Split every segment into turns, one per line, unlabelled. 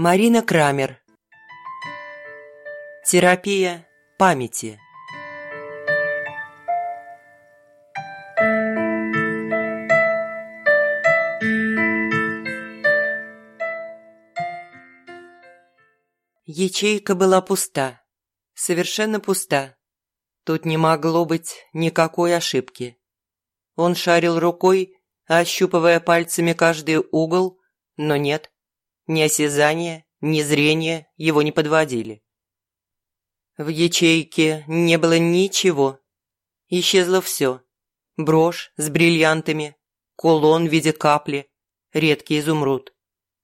Марина Крамер. Терапия памяти. Ячейка была пуста, совершенно пуста. Тут не могло быть никакой ошибки. Он шарил рукой, ощупывая пальцами каждый угол, но нет, ни осязание, ни зрение его не подводили. В ячейке не было ничего. Исчезло все. Брошь с бриллиантами, кулон в виде капли, редкий изумруд,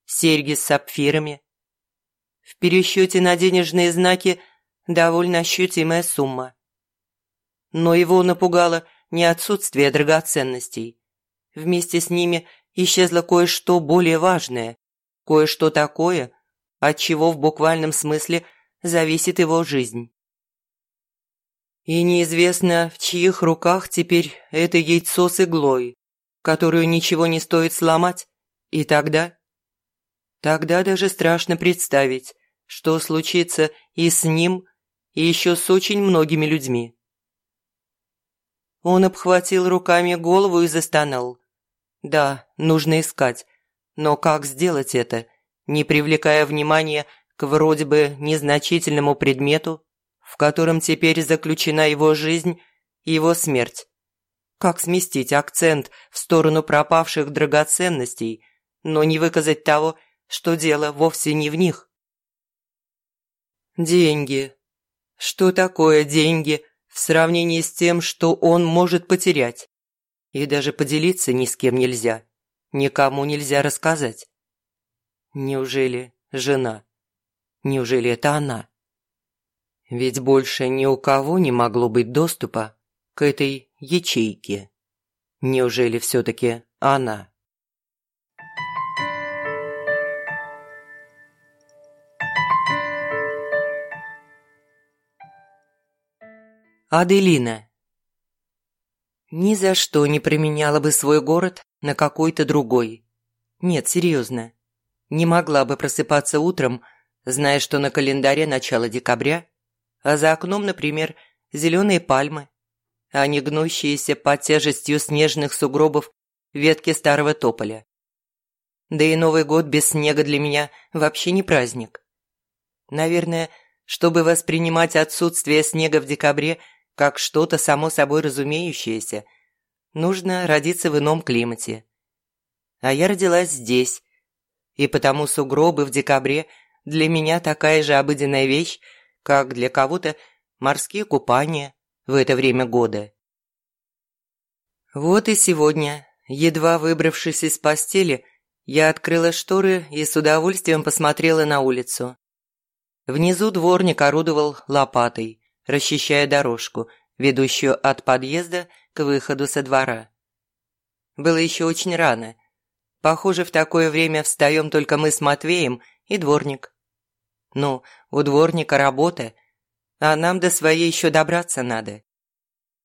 серьги с сапфирами. В пересчете на денежные знаки довольно ощутимая сумма. Но его напугало не отсутствие драгоценностей. Вместе с ними исчезло кое-что более важное, кое-что такое, от чего в буквальном смысле зависит его жизнь. И неизвестно, в чьих руках теперь это яйцо с иглой, которую ничего не стоит сломать, и тогда... Тогда даже страшно представить, что случится и с ним, и еще с очень многими людьми. Он обхватил руками голову и застонал. Да, нужно искать, но как сделать это, не привлекая внимания к вроде бы незначительному предмету, в котором теперь заключена его жизнь и его смерть? Как сместить акцент в сторону пропавших драгоценностей, но не выказать того, что дело вовсе не в них? Деньги. Что такое деньги в сравнении с тем, что он может потерять? И даже поделиться ни с кем нельзя. Никому нельзя рассказать. Неужели жена? Неужели это она? Ведь больше ни у кого не могло быть доступа к этой ячейке. Неужели все-таки она? Аделина ни за что не применяла бы свой город на какой-то другой. Нет, серьезно. Не могла бы просыпаться утром, зная, что на календаре начало декабря, а за окном, например, зеленые пальмы, а не гнущиеся под тяжестью снежных сугробов ветки старого тополя. Да и Новый год без снега для меня вообще не праздник. Наверное, чтобы воспринимать отсутствие снега в декабре – как что-то само собой разумеющееся, нужно родиться в ином климате. А я родилась здесь, и потому сугробы в декабре для меня такая же обыденная вещь, как для кого-то морские купания в это время года. Вот и сегодня, едва выбравшись из постели, я открыла шторы и с удовольствием посмотрела на улицу. Внизу дворник орудовал лопатой, расчищая дорожку, ведущую от подъезда к выходу со двора. Было еще очень рано. Похоже, в такое время встаем только мы с Матвеем и дворник. Ну, у дворника работа, а нам до своей еще добраться надо.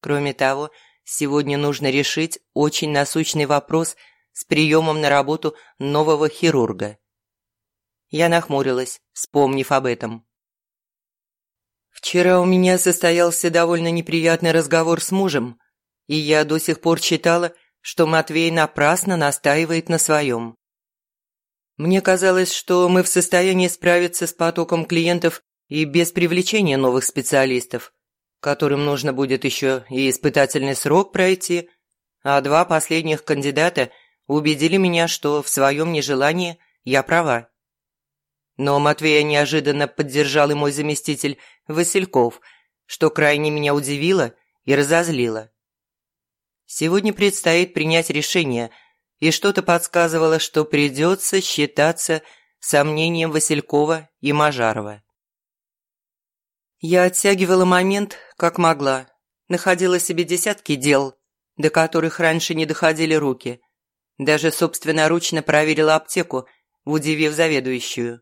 Кроме того, сегодня нужно решить очень насущный вопрос с приемом на работу нового хирурга. Я нахмурилась, вспомнив об этом. Вчера у меня состоялся довольно неприятный разговор с мужем, и я до сих пор считала, что Матвей напрасно настаивает на своем. Мне казалось, что мы в состоянии справиться с потоком клиентов и без привлечения новых специалистов, которым нужно будет еще и испытательный срок пройти, а два последних кандидата убедили меня, что в своем нежелании я права. Но Матвея неожиданно поддержал и мой заместитель Васильков, что крайне меня удивило и разозлило. Сегодня предстоит принять решение, и что-то подсказывало, что придется считаться сомнением Василькова и Мажарова. Я оттягивала момент, как могла, находила себе десятки дел, до которых раньше не доходили руки. Даже собственноручно проверила аптеку, удивив заведующую.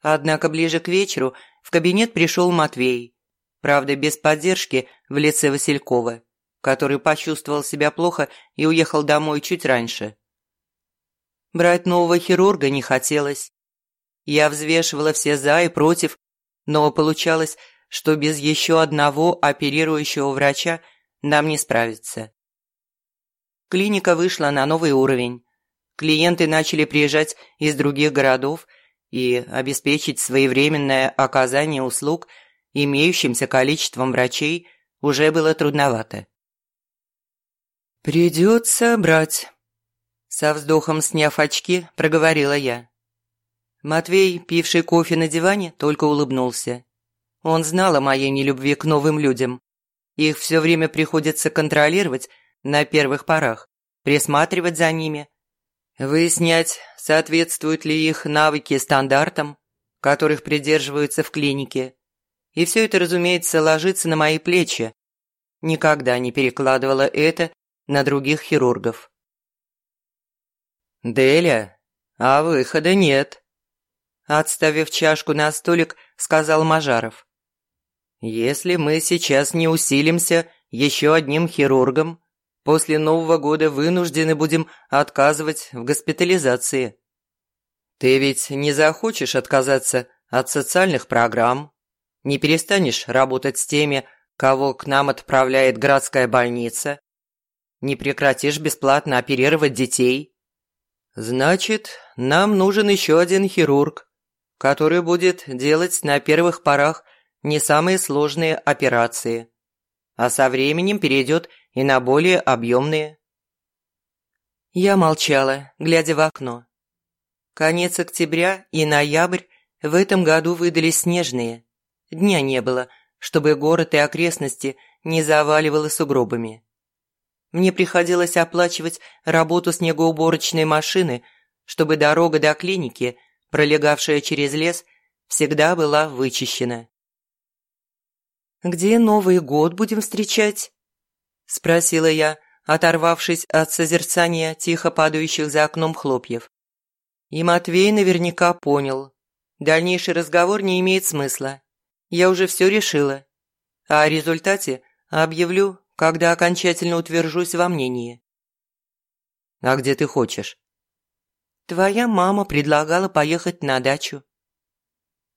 Однако ближе к вечеру в кабинет пришел Матвей. Правда, без поддержки в лице Василькова, который почувствовал себя плохо и уехал домой чуть раньше. Брать нового хирурга не хотелось. Я взвешивала все «за» и «против», но получалось, что без еще одного оперирующего врача нам не справиться. Клиника вышла на новый уровень. Клиенты начали приезжать из других городов, и обеспечить своевременное оказание услуг имеющимся количеством врачей уже было трудновато. «Придется брать», – со вздохом сняв очки, проговорила я. Матвей, пивший кофе на диване, только улыбнулся. Он знал о моей нелюбви к новым людям. Их все время приходится контролировать на первых порах, присматривать за ними, выяснять, соответствуют ли их навыки стандартам, которых придерживаются в клинике. И все это, разумеется, ложится на мои плечи. Никогда не перекладывала это на других хирургов. «Деля, а выхода нет», – отставив чашку на столик, сказал Мажаров. «Если мы сейчас не усилимся еще одним хирургом, После Нового года вынуждены будем отказывать в госпитализации. Ты ведь не захочешь отказаться от социальных программ, не перестанешь работать с теми, кого к нам отправляет городская больница, не прекратишь бесплатно оперировать детей. Значит, нам нужен еще один хирург, который будет делать на первых порах не самые сложные операции, а со временем перейдет и на более объемные. Я молчала, глядя в окно. Конец октября и ноябрь в этом году выдались снежные. Дня не было, чтобы город и окрестности не заваливало сугробами. Мне приходилось оплачивать работу снегоуборочной машины, чтобы дорога до клиники, пролегавшая через лес, всегда была вычищена. «Где Новый год будем встречать?» – спросила я, оторвавшись от созерцания тихо падающих за окном хлопьев. И Матвей наверняка понял. Дальнейший разговор не имеет смысла. Я уже все решила. А о результате объявлю, когда окончательно утвержусь во мнении. «А где ты хочешь?» «Твоя мама предлагала поехать на дачу».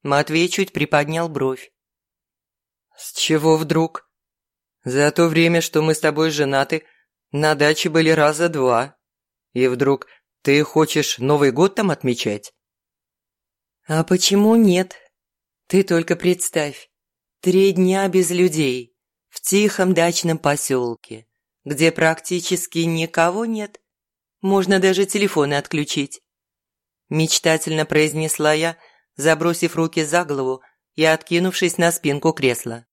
Матвей чуть приподнял бровь. «С чего вдруг?» За то время, что мы с тобой женаты, на даче были раза два. И вдруг ты хочешь Новый год там отмечать? А почему нет? Ты только представь. Три дня без людей, в тихом дачном поселке, где практически никого нет. Можно даже телефоны отключить. Мечтательно произнесла я, забросив руки за голову и откинувшись на спинку кресла.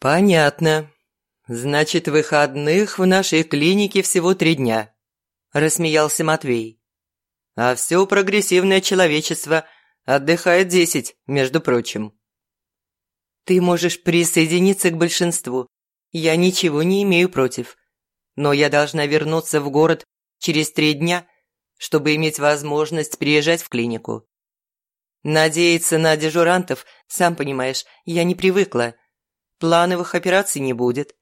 «Понятно. Значит, выходных в нашей клинике всего три дня», – рассмеялся Матвей. «А все прогрессивное человечество отдыхает десять, между прочим». «Ты можешь присоединиться к большинству. Я ничего не имею против. Но я должна вернуться в город через три дня, чтобы иметь возможность приезжать в клинику. Надеяться на дежурантов, сам понимаешь, я не привыкла» плановых операций не будет.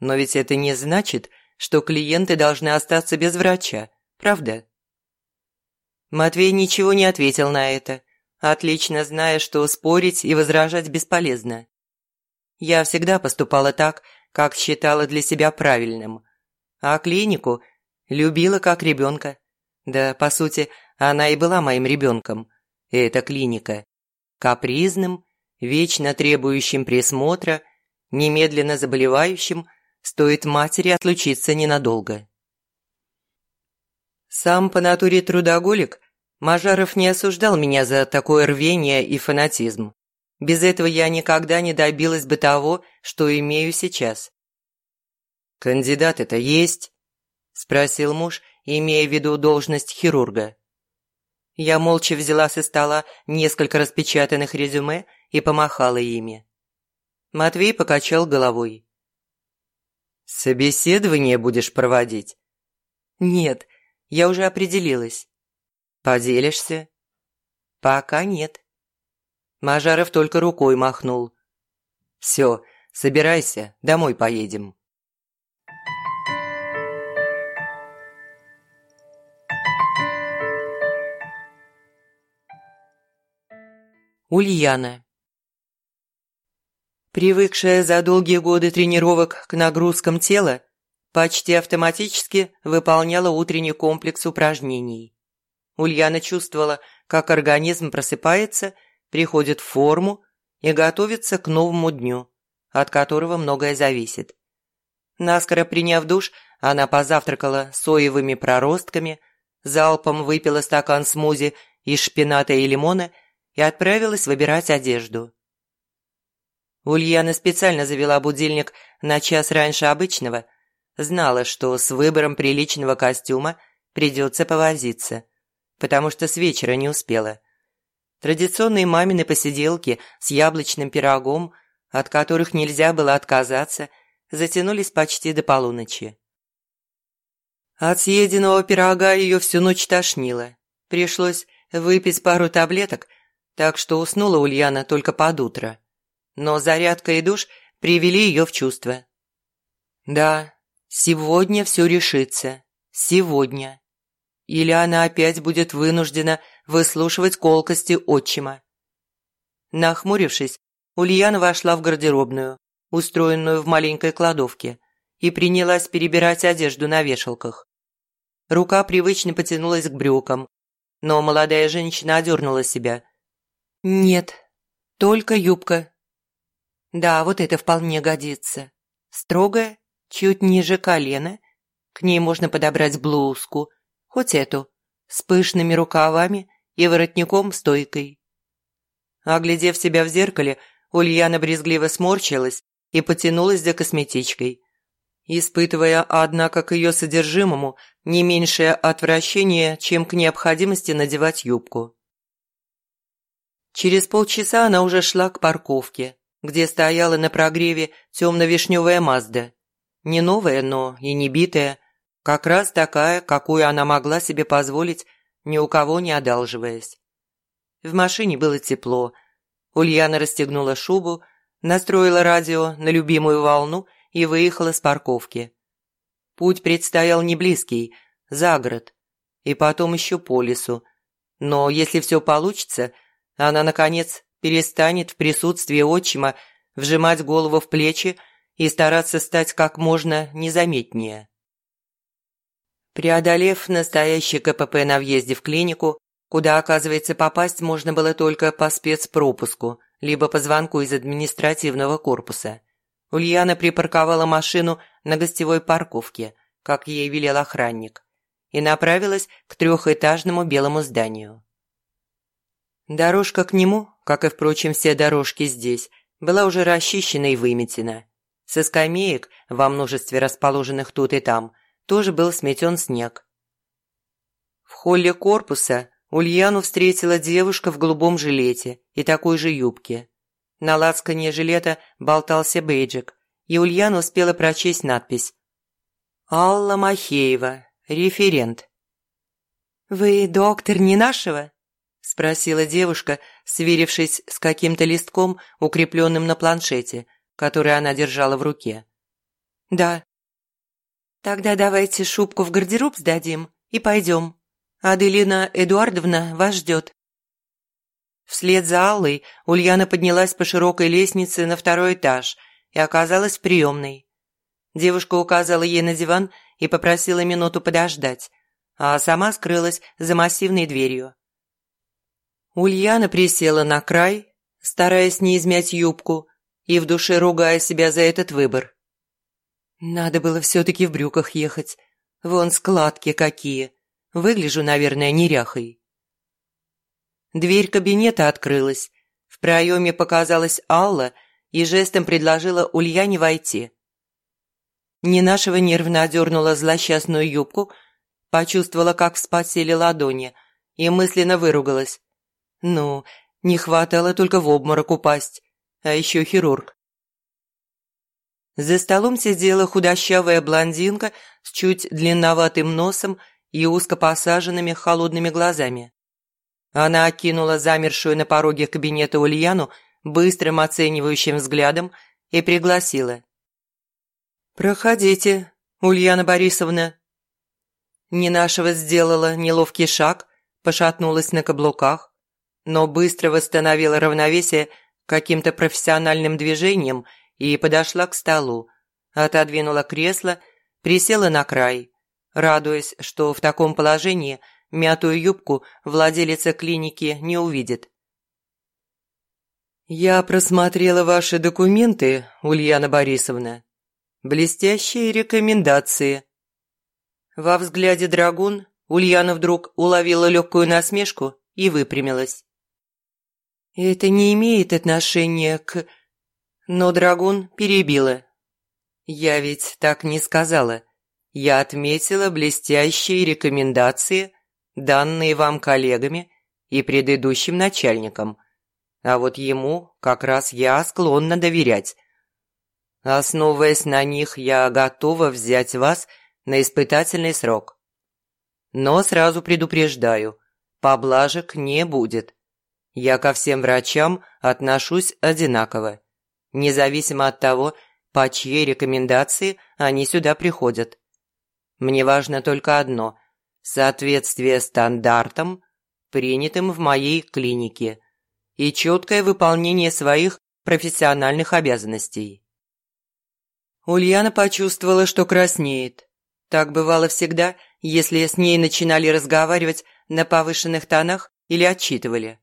Но ведь это не значит, что клиенты должны остаться без врача, правда? Матвей ничего не ответил на это, отлично зная, что спорить и возражать бесполезно. Я всегда поступала так, как считала для себя правильным. А клинику любила как ребенка. Да, по сути, она и была моим ребенком. Эта клиника. Капризным, вечно требующим присмотра – немедленно заболевающим, стоит матери отлучиться ненадолго. Сам по натуре трудоголик, Мажаров не осуждал меня за такое рвение и фанатизм. Без этого я никогда не добилась бы того, что имею сейчас. «Кандидат это есть?» – спросил муж, имея в виду должность хирурга. Я молча взяла со стола несколько распечатанных резюме и помахала ими. Матвей покачал головой. «Собеседование будешь проводить?» «Нет, я уже определилась». «Поделишься?» «Пока нет». Мажаров только рукой махнул. «Все, собирайся, домой поедем». Ульяна. Привыкшая за долгие годы тренировок к нагрузкам тела, почти автоматически выполняла утренний комплекс упражнений. Ульяна чувствовала, как организм просыпается, приходит в форму и готовится к новому дню, от которого многое зависит. Наскоро приняв душ, она позавтракала соевыми проростками, залпом выпила стакан смузи из шпината и лимона и отправилась выбирать одежду. Ульяна специально завела будильник на час раньше обычного, знала, что с выбором приличного костюма придется повозиться, потому что с вечера не успела. Традиционные мамины посиделки с яблочным пирогом, от которых нельзя было отказаться, затянулись почти до полуночи. От съеденного пирога ее всю ночь тошнило. Пришлось выпить пару таблеток, так что уснула Ульяна только под утро но зарядка и душ привели ее в чувство. Да, сегодня все решится. Сегодня. Или она опять будет вынуждена выслушивать колкости отчима. Нахмурившись, Ульяна вошла в гардеробную, устроенную в маленькой кладовке, и принялась перебирать одежду на вешалках. Рука привычно потянулась к брюкам, но молодая женщина одернула себя. «Нет, только юбка да, вот это вполне годится. Строгая, чуть ниже колена. К ней можно подобрать блузку, хоть эту, с пышными рукавами и воротником-стойкой. Оглядев себя в зеркале, Ульяна брезгливо сморщилась и потянулась за косметичкой, испытывая, однако, к ее содержимому не меньшее отвращение, чем к необходимости надевать юбку. Через полчаса она уже шла к парковке, где стояла на прогреве темно-вишневая Мазда. Не новая, но и не битая. Как раз такая, какую она могла себе позволить, ни у кого не одалживаясь. В машине было тепло. Ульяна расстегнула шубу, настроила радио на любимую волну и выехала с парковки. Путь предстоял не близкий, за город, и потом еще по лесу. Но если все получится, она, наконец, перестанет в присутствии отчима вжимать голову в плечи и стараться стать как можно незаметнее. Преодолев настоящий КПП на въезде в клинику, куда, оказывается, попасть можно было только по спецпропуску, либо по звонку из административного корпуса, Ульяна припарковала машину на гостевой парковке, как ей велел охранник, и направилась к трехэтажному белому зданию. Дорожка к нему, как и, впрочем, все дорожки здесь, была уже расчищена и выметена. Со скамеек, во множестве расположенных тут и там, тоже был сметен снег. В холле корпуса Ульяну встретила девушка в голубом жилете и такой же юбке. На лацкане жилета болтался бейджик, и Ульяна успела прочесть надпись «Алла Махеева, референт». «Вы доктор не нашего?» – спросила девушка, сверившись с каким-то листком, укрепленным на планшете, который она держала в руке. «Да». «Тогда давайте шубку в гардероб сдадим и пойдем. Аделина Эдуардовна вас ждет». Вслед за Аллой Ульяна поднялась по широкой лестнице на второй этаж и оказалась в приемной. Девушка указала ей на диван и попросила минуту подождать, а сама скрылась за массивной дверью. Ульяна присела на край, стараясь не измять юбку, и в душе ругая себя за этот выбор. Надо было все-таки в брюках ехать. Вон складки какие. Выгляжу, наверное, неряхой. Дверь кабинета открылась. В проеме показалась Алла и жестом предложила Ульяне войти. Ненашева нервно одернула злосчастную юбку, почувствовала, как вспотели ладони, и мысленно выругалась. Ну, не хватало только в обморок упасть. А еще хирург. За столом сидела худощавая блондинка с чуть длинноватым носом и узко посаженными холодными глазами. Она окинула замершую на пороге кабинета Ульяну быстрым оценивающим взглядом и пригласила. «Проходите, Ульяна Борисовна». Ненашева сделала неловкий шаг, пошатнулась на каблуках, но быстро восстановила равновесие каким-то профессиональным движением и подошла к столу, отодвинула кресло, присела на край, радуясь, что в таком положении мятую юбку владелица клиники не увидит. «Я просмотрела ваши документы, Ульяна Борисовна. Блестящие рекомендации». Во взгляде драгун Ульяна вдруг уловила легкую насмешку и выпрямилась. «Это не имеет отношения к...» Но драгун перебила. «Я ведь так не сказала. Я отметила блестящие рекомендации, данные вам коллегами и предыдущим начальникам. А вот ему как раз я склонна доверять. Основываясь на них, я готова взять вас на испытательный срок. Но сразу предупреждаю, поблажек не будет. Я ко всем врачам отношусь одинаково, независимо от того, по чьей рекомендации они сюда приходят. Мне важно только одно – соответствие стандартам, принятым в моей клинике, и четкое выполнение своих профессиональных обязанностей. Ульяна почувствовала, что краснеет. Так бывало всегда, если с ней начинали разговаривать на повышенных тонах или отчитывали.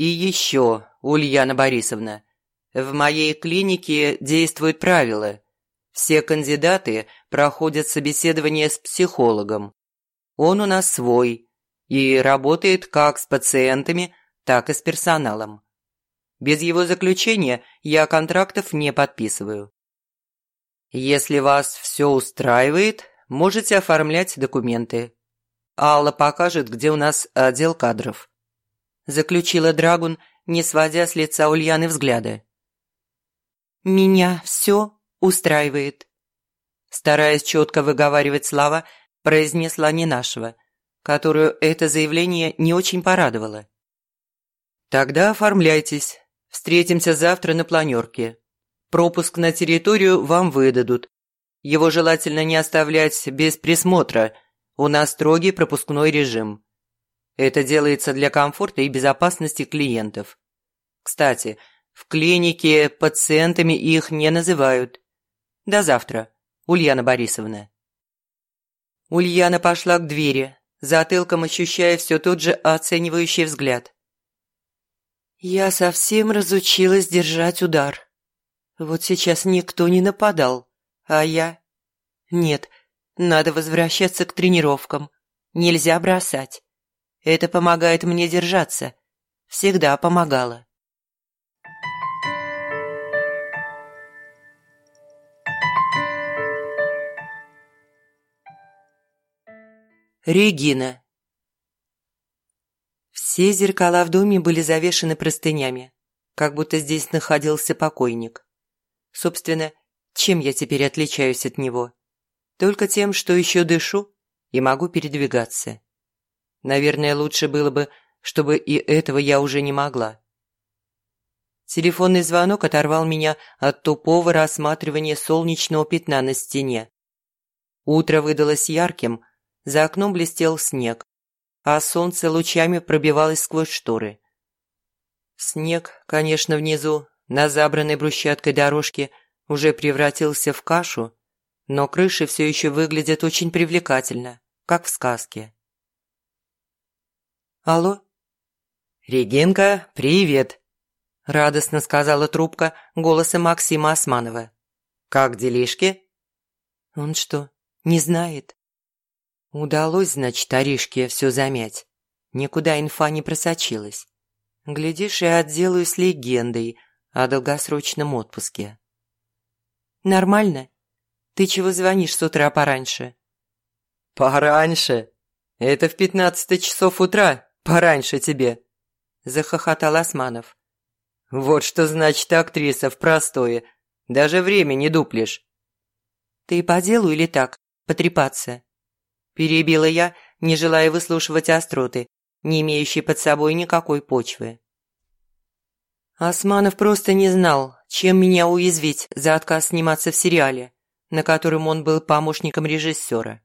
И еще, Ульяна Борисовна, в моей клинике действуют правила. Все кандидаты проходят собеседование с психологом. Он у нас свой и работает как с пациентами, так и с персоналом. Без его заключения я контрактов не подписываю. Если вас все устраивает, можете оформлять документы. Алла покажет, где у нас отдел кадров. Заключила Драгун, не сводя с лица Ульяны взгляда. «Меня все устраивает», стараясь четко выговаривать слова, произнесла не нашего, которую это заявление не очень порадовало. «Тогда оформляйтесь. Встретимся завтра на планерке. Пропуск на территорию вам выдадут. Его желательно не оставлять без присмотра. У нас строгий пропускной режим. Это делается для комфорта и безопасности клиентов. Кстати, в клинике пациентами их не называют. До завтра, Ульяна Борисовна. Ульяна пошла к двери, затылком ощущая все тот же оценивающий взгляд. Я совсем разучилась держать удар. Вот сейчас никто не нападал, а я... Нет, надо возвращаться к тренировкам. Нельзя бросать. Это помогает мне держаться. Всегда помогало. Регина все зеркала в доме были завешены простынями, как будто здесь находился покойник. Собственно, чем я теперь отличаюсь от него? Только тем, что еще дышу и могу передвигаться. Наверное, лучше было бы, чтобы и этого я уже не могла. Телефонный звонок оторвал меня от тупого рассматривания солнечного пятна на стене. Утро выдалось ярким, за окном блестел снег, а солнце лучами пробивалось сквозь шторы. Снег, конечно, внизу, на забранной брусчаткой дорожке, уже превратился в кашу, но крыши все еще выглядят очень привлекательно, как в сказке. «Алло?» «Регинка, привет!» – радостно сказала трубка голосом Максима Османова. «Как делишки?» «Он что, не знает?» Удалось, значит, Аришке все замять. Никуда инфа не просочилась. Глядишь, и отделаюсь легендой о долгосрочном отпуске. «Нормально? Ты чего звонишь с утра пораньше?»
«Пораньше? Это в пятнадцать часов утра, пораньше тебе!» Захохотал Османов. «Вот что значит актриса в простое. Даже время не дуплешь».
«Ты по делу или так, потрепаться?» Перебила я, не желая выслушивать остроты, не имеющие под собой никакой почвы. Османов просто не знал, чем меня уязвить за отказ сниматься в сериале, на котором он был помощником режиссера.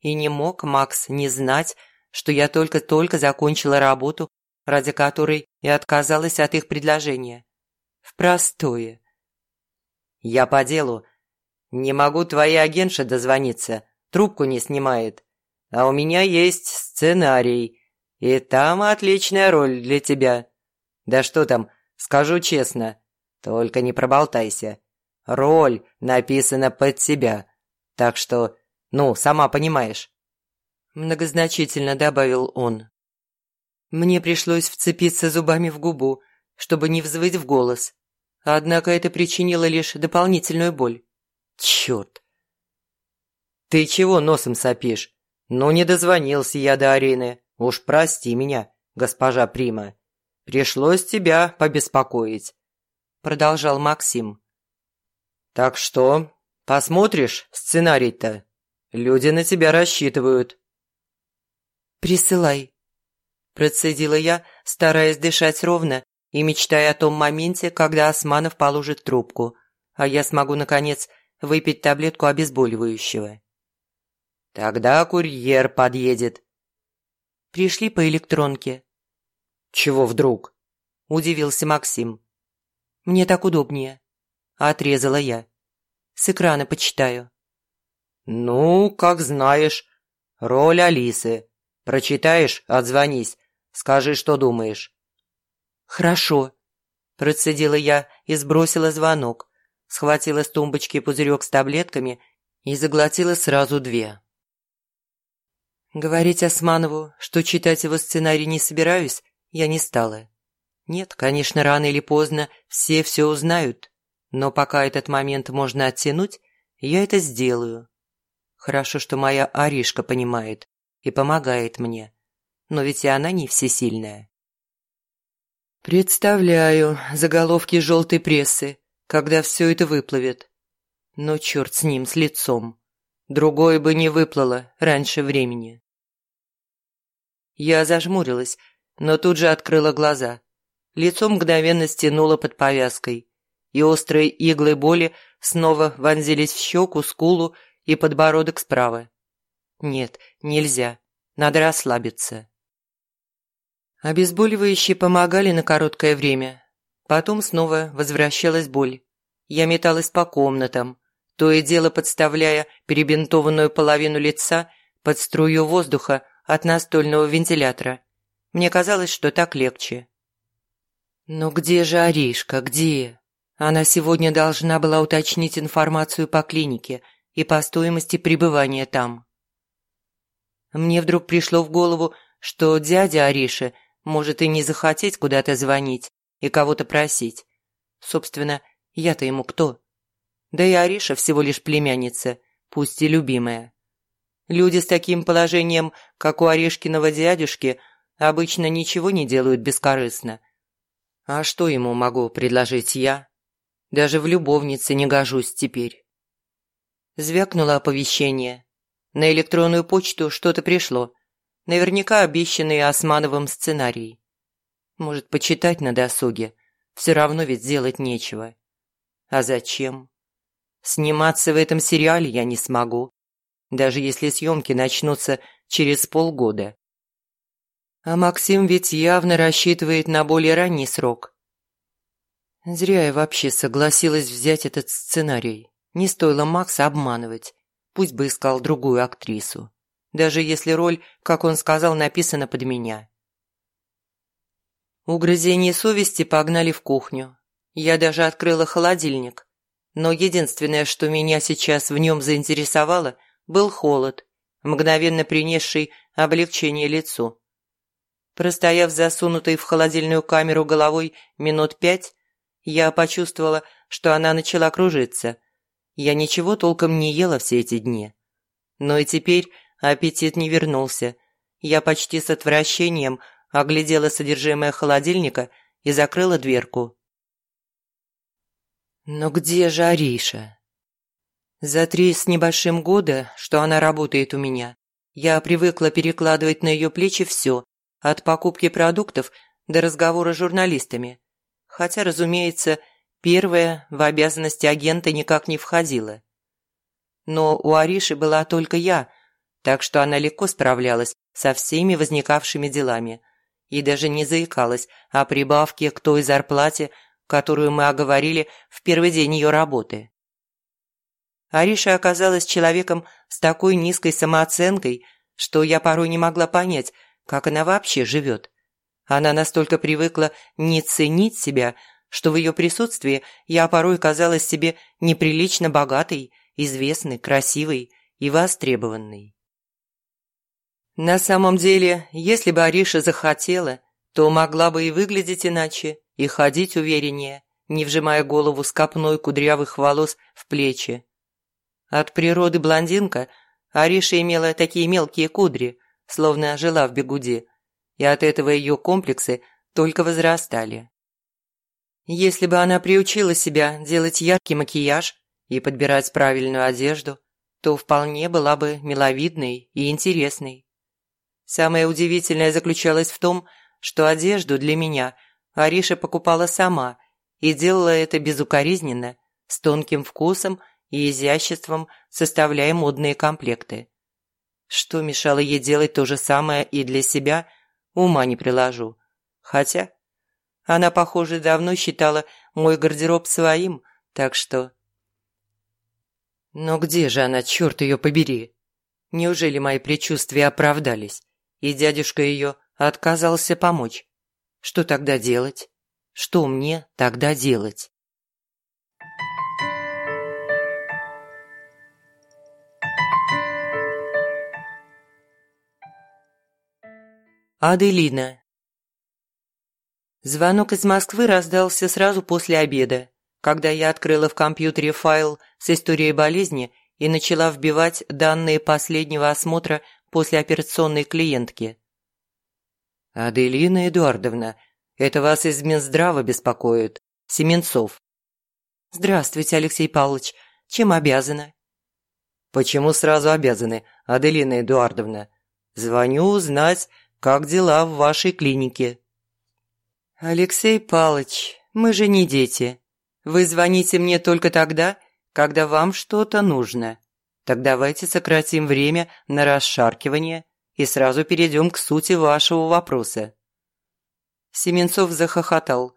И не мог Макс не знать, что я только-только закончила работу ради которой и отказалась от их предложения. В простое.
«Я по делу. Не могу твоей агентше дозвониться, трубку не снимает. А у меня есть сценарий, и там отличная роль для тебя. Да что там, скажу честно, только не проболтайся. Роль написана под тебя, так что, ну, сама понимаешь».
Многозначительно добавил он. Мне пришлось вцепиться зубами в губу, чтобы не взвыть в голос. Однако это причинило лишь дополнительную боль.
Черт! Ты чего носом сопишь? Ну не дозвонился я до Арины. Уж прости меня, госпожа Прима. Пришлось тебя побеспокоить. Продолжал Максим. Так что, посмотришь сценарий-то? Люди на тебя рассчитывают.
«Присылай», – процедила я, стараясь дышать ровно и мечтая о том моменте, когда Османов положит трубку, а я смогу, наконец, выпить таблетку обезболивающего.
«Тогда курьер подъедет».
Пришли по электронке.
«Чего вдруг?»
– удивился Максим. «Мне так удобнее», – отрезала я. «С экрана почитаю».
«Ну, как знаешь. Роль Алисы. Прочитаешь – отзвонись. Скажи, что думаешь».
«Хорошо», – процедила я и сбросила звонок. Схватила с тумбочки пузырек с таблетками и заглотила сразу две. Говорить Османову, что читать его сценарий не собираюсь, я не стала. Нет, конечно, рано или поздно все все узнают, но пока этот момент можно оттянуть, я это сделаю. Хорошо, что моя Аришка понимает и помогает мне, но ведь и она не всесильная. Представляю заголовки желтой прессы, когда все это выплывет. Но черт с ним, с лицом. Другое бы не выплыло раньше времени. Я зажмурилась, но тут же открыла глаза. Лицо мгновенно стянуло под повязкой, и острые иглы боли снова вонзились в щеку, скулу и подбородок справа. Нет, нельзя, надо расслабиться. Обезболивающие помогали на короткое время. Потом снова возвращалась боль. Я металась по комнатам, то и дело подставляя перебинтованную половину лица под струю воздуха, от настольного вентилятора. Мне казалось, что так легче. Но где же Аришка, где? Она сегодня должна была уточнить информацию по клинике и по стоимости пребывания там. Мне вдруг пришло в голову, что дядя Ариша может и не захотеть куда-то звонить и кого-то просить. Собственно, я-то ему кто? Да и Ариша всего лишь племянница, пусть и любимая. Люди с таким положением, как у Орешкиного дядюшки, обычно ничего не делают бескорыстно. А что ему могу предложить я? Даже в любовнице не гожусь теперь. Звякнуло оповещение. На электронную почту что-то пришло. Наверняка обещанный Османовым сценарий. Может, почитать на досуге. Все равно ведь сделать нечего. А зачем? Сниматься в этом сериале я не смогу даже если съемки начнутся через полгода. А Максим ведь явно рассчитывает на более ранний срок. Зря я вообще согласилась взять этот сценарий. Не стоило Макса обманывать. Пусть бы искал другую актрису. Даже если роль, как он сказал, написана под меня. Угрызения совести погнали в кухню. Я даже открыла холодильник. Но единственное, что меня сейчас в нем заинтересовало, был холод, мгновенно принесший облегчение лицу. Простояв засунутой в холодильную камеру головой минут пять, я почувствовала, что она начала кружиться. Я ничего толком не ела все эти дни. Но и теперь аппетит не вернулся. Я почти с отвращением оглядела содержимое холодильника и закрыла дверку. «Но где же Ариша?» За три с небольшим года, что она работает у меня, я привыкла перекладывать на ее плечи все, от покупки продуктов до разговора с журналистами. Хотя, разумеется, первое в обязанности агента никак не входило. Но у Ариши была только я, так что она легко справлялась со всеми возникавшими делами и даже не заикалась о прибавке к той зарплате, которую мы оговорили в первый день ее работы. Ариша оказалась человеком с такой низкой самооценкой, что я порой не могла понять, как она вообще живет. Она настолько привыкла не ценить себя, что в ее присутствии я порой казалась себе неприлично богатой, известной, красивой и востребованной. На самом деле, если бы Ариша захотела, то могла бы и выглядеть иначе, и ходить увереннее, не вжимая голову с копной кудрявых волос в плечи. От природы блондинка Ариша имела такие мелкие кудри, словно жила в бегуде, и от этого ее комплексы только возрастали. Если бы она приучила себя делать яркий макияж и подбирать правильную одежду, то вполне была бы миловидной и интересной. Самое удивительное заключалось в том, что одежду для меня Ариша покупала сама и делала это безукоризненно, с тонким вкусом и изяществом, составляя модные комплекты. Что мешало ей делать то же самое и для себя, ума не приложу. Хотя она, похоже, давно считала мой гардероб своим, так что... Но где же она, черт ее побери? Неужели мои предчувствия оправдались, и дядюшка ее отказался помочь? Что тогда делать? Что мне тогда делать? Аделина. Звонок из Москвы раздался сразу после обеда, когда я открыла в компьютере файл с историей болезни и начала вбивать данные последнего осмотра после операционной клиентки. «Аделина Эдуардовна, это вас из Минздрава беспокоит. Семенцов». «Здравствуйте, Алексей Павлович. Чем обязана?» «Почему сразу обязаны, Аделина Эдуардовна? Звоню узнать, как дела в вашей клинике?» «Алексей Палыч, мы же не дети. Вы звоните мне только тогда, когда вам что-то нужно. Так давайте сократим время на расшаркивание и сразу перейдем к сути вашего вопроса». Семенцов захохотал,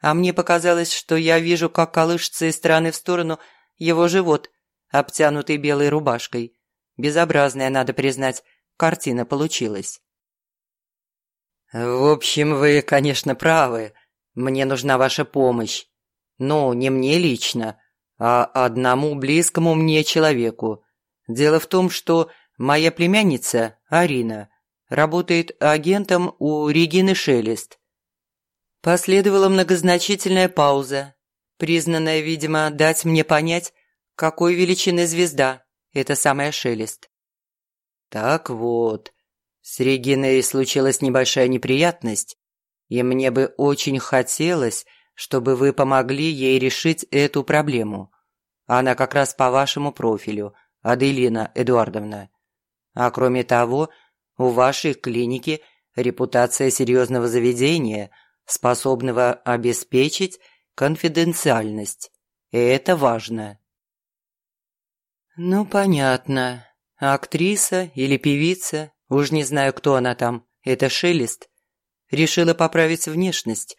а мне показалось, что я вижу, как колышется из стороны в сторону его живот, обтянутый белой рубашкой. Безобразная, надо признать, картина получилась. «В общем, вы, конечно, правы. Мне нужна ваша помощь. Но не мне лично, а одному близкому мне человеку. Дело в том, что моя племянница, Арина, работает агентом у Регины Шелест». Последовала многозначительная пауза, признанная, видимо, дать мне понять, какой величины звезда эта самая Шелест. «Так вот, с Региной случилась небольшая неприятность, и мне бы очень хотелось, чтобы вы помогли ей решить эту проблему. Она как раз по вашему профилю, Аделина Эдуардовна. А кроме того, у вашей клиники репутация серьезного заведения, способного обеспечить конфиденциальность. И это важно. Ну, понятно. Актриса или певица Уж не знаю, кто она там. Это Шелест. Решила поправить внешность.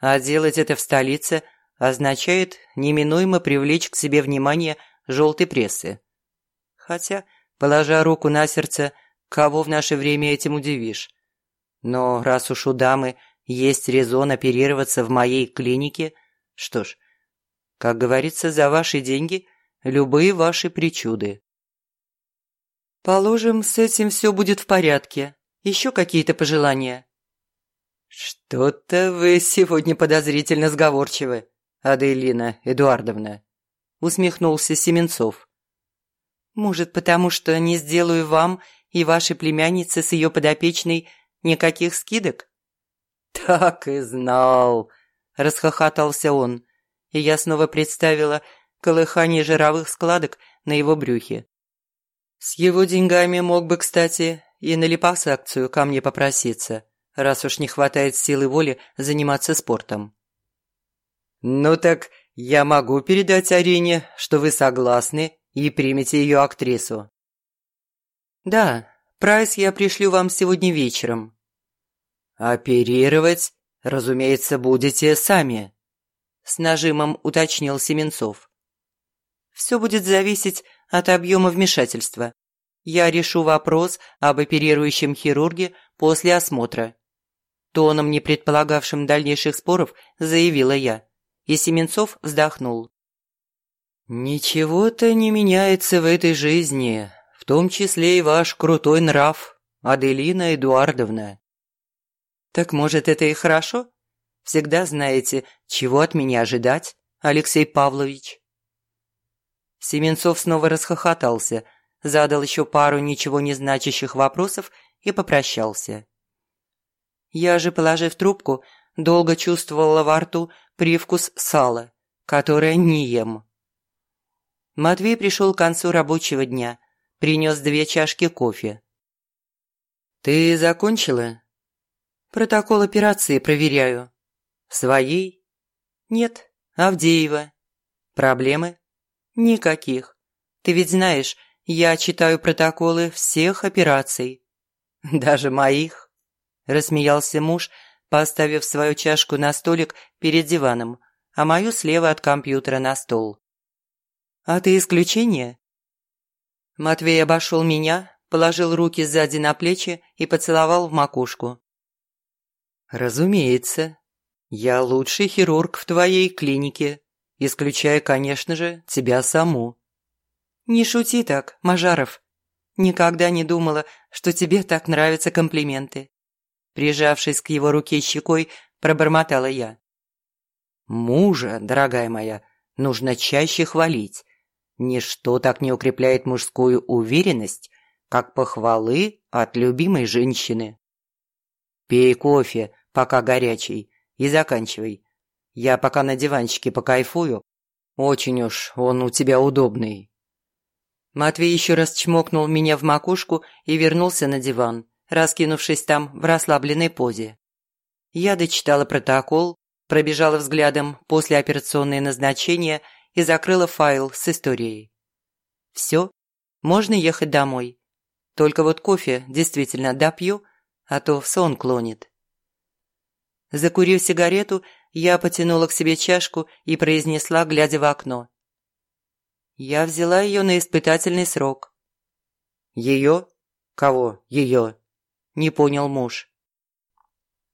А делать это в столице означает неминуемо привлечь к себе внимание желтой прессы. Хотя, положа руку на сердце, кого в наше время этим удивишь? Но раз уж у дамы есть резон оперироваться в моей клинике, что ж, как говорится, за ваши деньги любые ваши причуды. Положим, с этим все будет в порядке. Еще какие-то пожелания? Что-то вы сегодня подозрительно сговорчивы, Аделина Эдуардовна, усмехнулся Семенцов. Может, потому что не сделаю вам и вашей племяннице с ее подопечной никаких скидок? Так и знал, расхохотался он, и я снова представила колыхание жировых складок на его брюхе. С его деньгами мог бы, кстати, и на липосакцию ко мне попроситься, раз уж не хватает силы воли заниматься спортом. «Ну так я могу передать Арине, что вы согласны и примете ее актрису?» «Да, прайс я пришлю вам сегодня вечером».
«Оперировать, разумеется, будете сами», – с нажимом уточнил Семенцов.
«Все будет зависеть от объема вмешательства. Я решу вопрос об оперирующем хирурге после осмотра». Тоном, не предполагавшим дальнейших споров, заявила я, и Семенцов вздохнул.
«Ничего-то не меняется в этой жизни, в том числе и ваш крутой нрав, Аделина Эдуардовна».
«Так, может, это и хорошо? Всегда знаете, чего от меня ожидать, Алексей Павлович?» Семенцов снова расхохотался, задал еще пару ничего не значащих вопросов и попрощался. Я же, положив трубку, долго чувствовала во рту привкус сала, которое не ем. Матвей пришел к концу рабочего дня, принес две чашки кофе.
«Ты закончила?»
«Протокол операции проверяю».
«Своей?»
«Нет, Авдеева».
«Проблемы?»
«Никаких. Ты ведь знаешь, я читаю протоколы всех операций».
«Даже моих?» – рассмеялся муж, поставив свою чашку на столик перед диваном, а мою слева от компьютера на стол.
«А ты исключение?» Матвей обошел меня, положил руки сзади на плечи и поцеловал в макушку.
«Разумеется. Я лучший хирург в твоей клинике, исключая, конечно же, тебя саму».
«Не шути так, Мажаров. Никогда не думала, что тебе так нравятся комплименты». Прижавшись к его руке щекой, пробормотала я.
«Мужа, дорогая моя, нужно чаще хвалить. Ничто так не укрепляет мужскую уверенность, как похвалы от любимой женщины. Пей кофе, пока горячий, и заканчивай. Я пока на диванчике покайфую. Очень уж он у тебя удобный.
Матвей еще раз чмокнул меня в макушку и вернулся на диван, раскинувшись там в расслабленной позе. Я дочитала протокол, пробежала взглядом послеоперационное назначение – и закрыла файл с историей. Все, можно ехать домой. Только вот кофе действительно допью, а то в сон клонит. Закурив сигарету, я потянула к себе чашку и произнесла, глядя в окно. Я взяла ее на испытательный срок.
«Ее? Кого ее?» – не понял муж.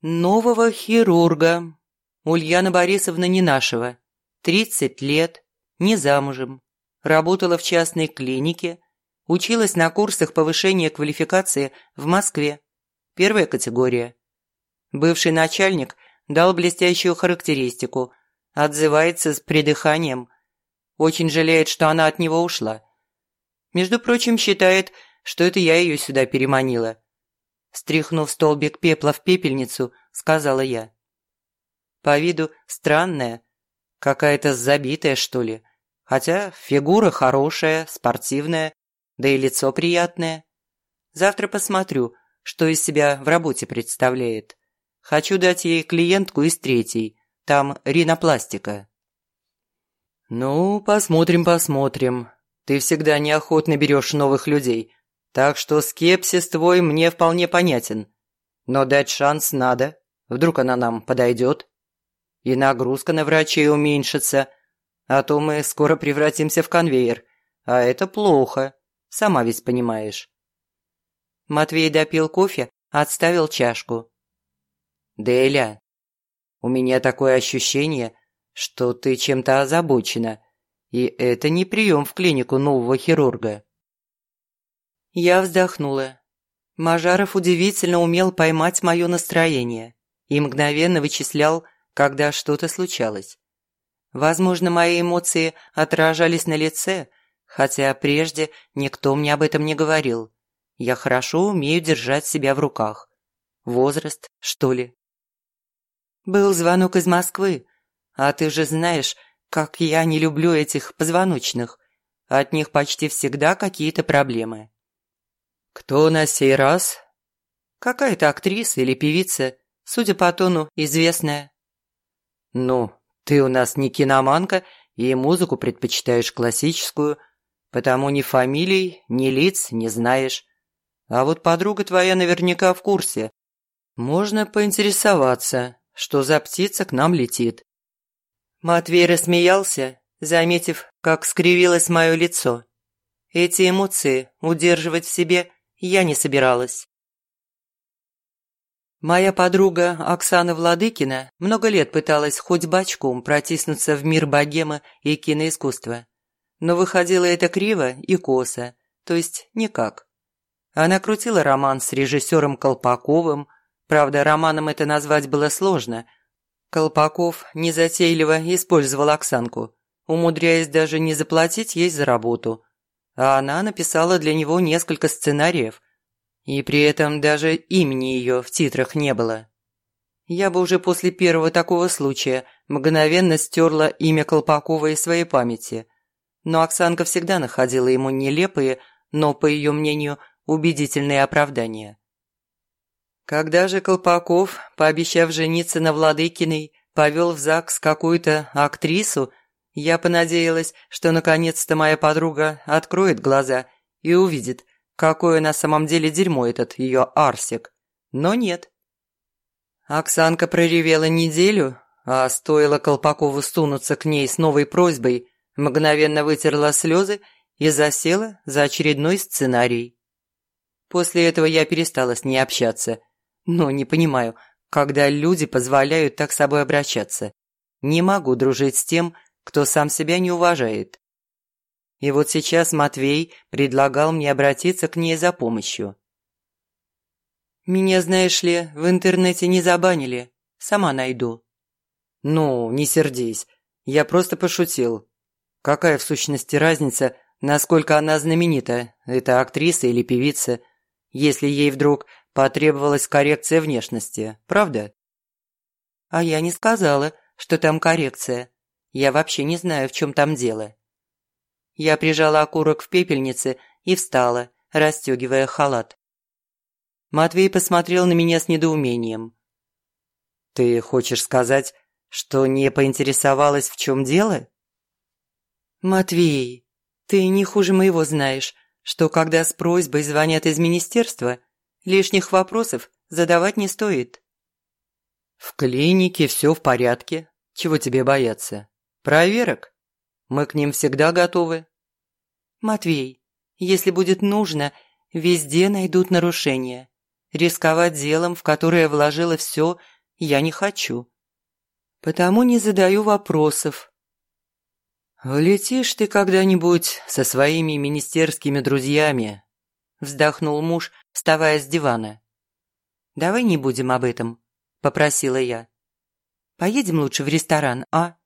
«Нового хирурга. Ульяна Борисовна не нашего. Тридцать лет не замужем, работала в частной клинике, училась на курсах повышения квалификации в Москве. Первая категория. Бывший начальник дал блестящую характеристику, отзывается с придыханием. Очень жалеет, что она от него ушла. Между прочим, считает, что это я ее сюда переманила. Стряхнув столбик пепла в пепельницу, сказала я. По виду странная, Какая-то забитая, что ли. Хотя фигура хорошая, спортивная, да и лицо приятное. Завтра посмотрю, что из себя в работе представляет. Хочу дать ей клиентку из третьей. Там ринопластика.
Ну, посмотрим, посмотрим. Ты всегда неохотно берешь новых людей, так что скепсис твой мне вполне понятен. Но дать шанс надо. Вдруг она нам подойдет и нагрузка на врачей уменьшится, а то мы скоро превратимся в конвейер, а это плохо, сама ведь понимаешь».
Матвей допил кофе, отставил чашку.
«Деля, у меня такое ощущение, что ты чем-то озабочена, и это не прием в клинику нового хирурга».
Я вздохнула. Мажаров удивительно умел поймать мое настроение и мгновенно вычислял, когда что-то случалось. Возможно, мои эмоции отражались на лице, хотя прежде никто мне об этом не говорил. Я хорошо умею держать себя в руках. Возраст, что ли? Был звонок из Москвы, а ты же знаешь, как я не люблю этих позвоночных. От них почти всегда какие-то проблемы.
Кто на сей раз?
Какая-то актриса или певица, судя по тону, известная.
«Ну, ты у нас не киноманка и музыку предпочитаешь классическую, потому ни фамилий, ни лиц не знаешь. А вот подруга твоя наверняка в курсе. Можно поинтересоваться, что за птица к нам летит.
Матвей рассмеялся, заметив, как скривилось мое лицо. Эти эмоции удерживать в себе я не собиралась. Моя подруга Оксана Владыкина много лет пыталась хоть бочком протиснуться в мир богемы и киноискусства. Но выходило это криво и косо, то есть никак. Она крутила роман с режиссером Колпаковым, правда, романом это назвать было сложно. Колпаков незатейливо использовал Оксанку, умудряясь даже не заплатить ей за работу. А она написала для него несколько сценариев, и при этом даже имени ее в титрах не было. Я бы уже после первого такого случая мгновенно стерла имя Колпакова из своей памяти. Но Оксанка всегда находила ему нелепые, но, по ее мнению, убедительные оправдания. Когда же Колпаков, пообещав жениться на Владыкиной, повел в ЗАГС какую-то актрису, я понадеялась, что наконец-то моя подруга откроет глаза и увидит, какое на самом деле дерьмо этот ее Арсик. Но нет. Оксанка проревела неделю, а стоило Колпакову стунуться к ней с новой просьбой, мгновенно вытерла слезы и засела за очередной сценарий. После этого я перестала с ней общаться. Но не понимаю, когда люди позволяют так с собой обращаться. Не могу дружить с тем, кто сам себя не уважает. И вот сейчас Матвей предлагал мне обратиться к ней за помощью. «Меня, знаешь ли, в интернете не забанили. Сама найду».
«Ну, не сердись. Я просто пошутил. Какая в сущности разница, насколько она знаменита, это актриса или певица, если ей вдруг потребовалась коррекция внешности, правда?
А я не сказала, что там коррекция. Я вообще не знаю, в чем там дело. Я прижала окурок в пепельнице и встала, расстегивая халат. Матвей посмотрел на меня с недоумением.
«Ты хочешь сказать, что не поинтересовалась, в чем дело?»
«Матвей, ты не хуже моего знаешь, что когда с просьбой звонят из министерства, лишних вопросов задавать не стоит».
«В клинике все в порядке. Чего тебе бояться? Проверок? Мы к ним всегда готовы».
«Матвей, если будет нужно, везде найдут нарушения. Рисковать делом, в которое вложила все, я не хочу. Потому не задаю вопросов,
«Летишь ты когда-нибудь со своими министерскими друзьями?»
Вздохнул муж, вставая с дивана. «Давай не будем об этом», – попросила я. «Поедем лучше в ресторан, а?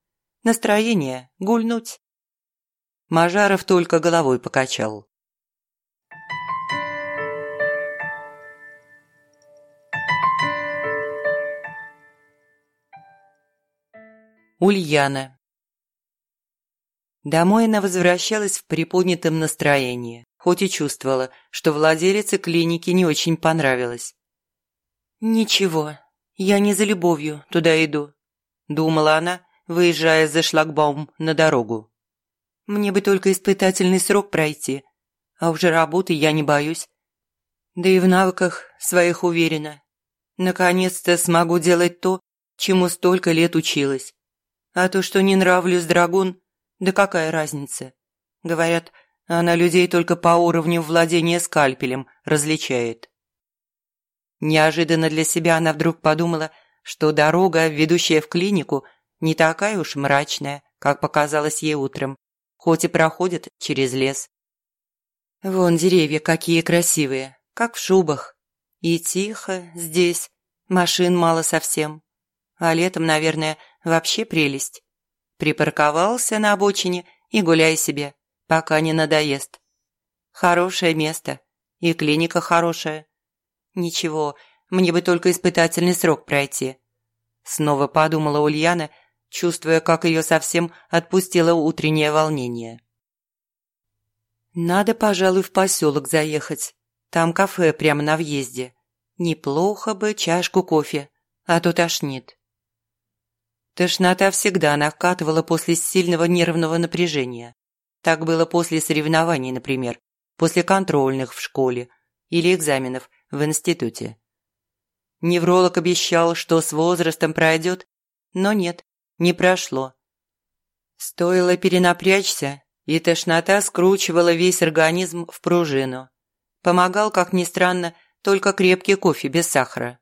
Настроение – гульнуть». Мажаров только головой покачал. Ульяна Домой она возвращалась в приподнятом настроении, хоть и чувствовала, что владелице клиники не очень понравилось. «Ничего, я не за любовью туда иду», – думала она, выезжая за шлагбаум на дорогу. «Мне бы только испытательный срок пройти, а уже работы я не боюсь. Да и в навыках своих уверена. Наконец-то смогу делать то, чему столько лет училась. А то, что не нравлюсь драгун – да какая разница? Говорят, она людей только по уровню владения скальпелем различает. Неожиданно для себя она вдруг подумала, что дорога, ведущая в клинику, не такая уж мрачная, как показалось ей утром, хоть и проходит через лес. Вон деревья какие красивые, как в шубах. И тихо здесь, машин мало совсем. А летом, наверное, вообще прелесть. Припарковался на обочине и гуляй себе, пока не надоест. Хорошее место. И клиника хорошая. Ничего, мне бы только испытательный срок пройти. Снова подумала Ульяна, чувствуя, как ее совсем отпустило утреннее волнение. Надо, пожалуй, в поселок заехать. Там кафе прямо на въезде. Неплохо бы чашку кофе, а то тошнит. Тошнота всегда накатывала после сильного нервного напряжения. Так было после соревнований, например, после контрольных в школе или экзаменов в институте. Невролог обещал, что с возрастом пройдет, но нет, не прошло. Стоило перенапрячься, и тошнота скручивала весь организм в пружину. Помогал, как ни странно, только крепкий кофе без сахара.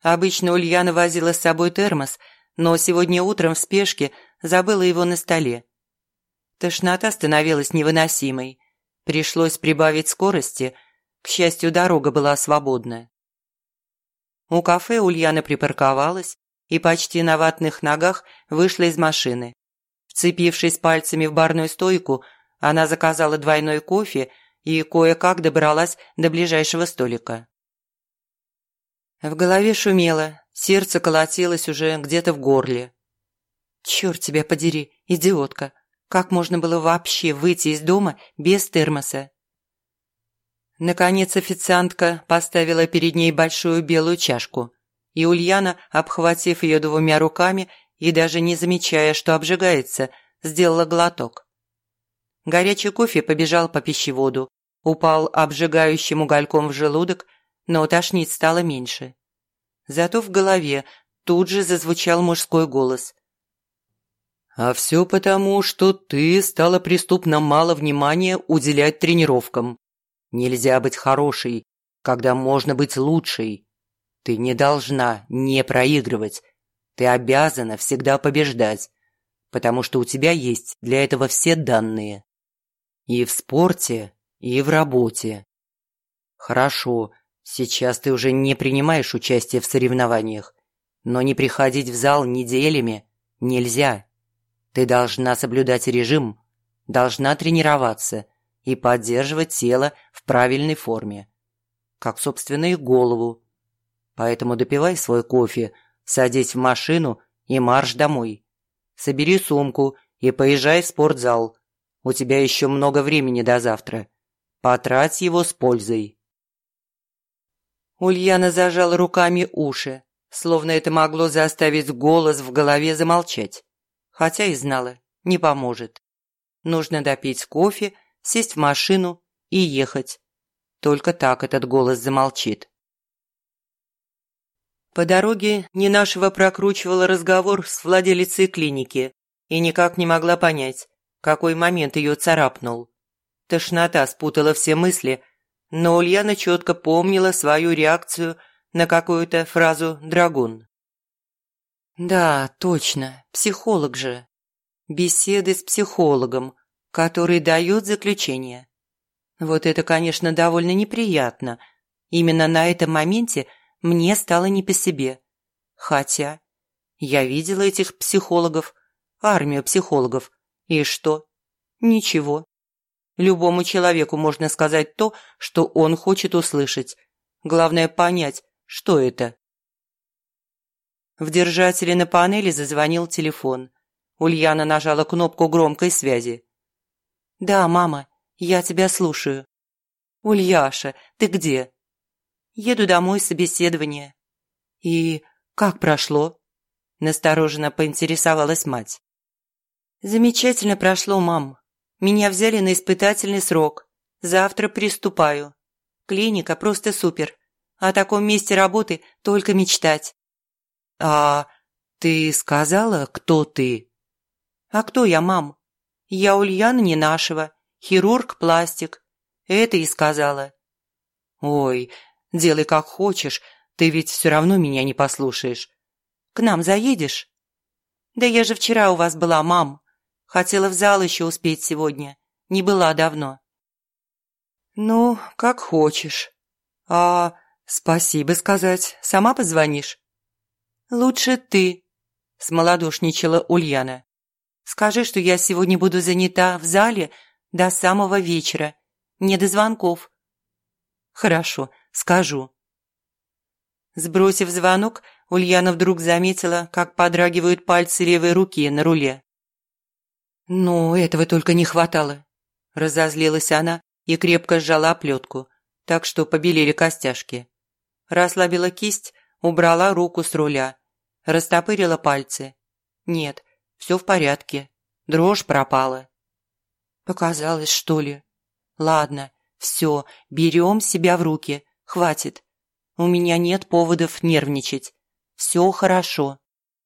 Обычно Ульяна возила с собой термос, но сегодня утром в спешке забыла его на столе. Тошнота становилась невыносимой. Пришлось прибавить скорости. К счастью, дорога была свободна. У кафе Ульяна припарковалась и почти на ватных ногах вышла из машины. Вцепившись пальцами в барную стойку, она заказала двойной кофе и кое-как добралась до ближайшего столика. В голове шумело, сердце колотилось уже где-то в горле. «Черт тебя подери, идиотка! Как можно было вообще выйти из дома без термоса?» Наконец официантка поставила перед ней большую белую чашку, и Ульяна, обхватив ее двумя руками и даже не замечая, что обжигается, сделала глоток. Горячий кофе побежал по пищеводу, упал обжигающим угольком в желудок, но тошнить стало меньше. Зато в голове тут же зазвучал мужской голос. «А все потому, что ты стала преступно мало внимания уделять тренировкам. Нельзя быть хорошей, когда можно быть лучшей. Ты не должна не проигрывать. Ты обязана всегда побеждать, потому что у тебя есть для этого все данные. И в спорте, и в работе. Хорошо, сейчас ты уже не принимаешь участие в соревнованиях, но не приходить в зал неделями нельзя. Ты должна соблюдать режим, должна тренироваться и поддерживать тело в правильной форме, как, собственно, и голову. Поэтому допивай свой кофе, садись в машину и марш домой. Собери сумку и поезжай в спортзал. У тебя еще много времени до завтра. Потрать его с пользой. Ульяна зажала руками уши, словно это могло заставить голос в голове замолчать. Хотя и знала, не поможет. Нужно допить кофе, сесть в машину и ехать. Только так этот голос замолчит. По дороге Нинашева прокручивала разговор с владелицей клиники и никак не могла понять, какой момент ее царапнул. Тошнота спутала все мысли, но Ульяна четко помнила свою реакцию на какую-то фразу «драгун». «Да, точно, психолог же. Беседы с психологом, который дает заключение. Вот это, конечно, довольно неприятно. Именно на этом моменте мне стало не по себе. Хотя я видела этих психологов, армию психологов. И что? Ничего. Любому человеку можно сказать то, что он хочет услышать. Главное понять, что это. В держателе на панели зазвонил телефон. Ульяна нажала кнопку громкой связи. «Да, мама, я тебя слушаю». «Ульяша, ты где?» «Еду домой с собеседования». «И как прошло?» Настороженно поинтересовалась мать. «Замечательно прошло, мам. Меня взяли на испытательный срок. Завтра приступаю. Клиника просто супер. О таком месте работы только мечтать». «А ты сказала, кто ты?» «А кто я, мам? Я Ульяна Ненашева, хирург-пластик. Это и сказала». «Ой, делай как хочешь, ты ведь все равно меня не послушаешь. К нам заедешь?» «Да я же вчера у вас была, мам. Хотела в зал еще успеть сегодня. Не была давно». «Ну, как хочешь. А спасибо сказать, сама позвонишь?» «Лучше ты», – смолодушничала Ульяна. «Скажи, что я сегодня буду занята в зале до самого вечера. Не до звонков». «Хорошо, скажу». Сбросив звонок, Ульяна вдруг заметила, как подрагивают пальцы левой руки на руле. «Ну, этого только не хватало», – разозлилась она и крепко сжала оплетку, так что побелели костяшки. Расслабила кисть, убрала руку с руля растопырила пальцы. Нет, все в порядке. Дрожь пропала. Показалось, что ли? Ладно, все, берем себя в руки. Хватит.
У меня нет поводов нервничать. Все хорошо.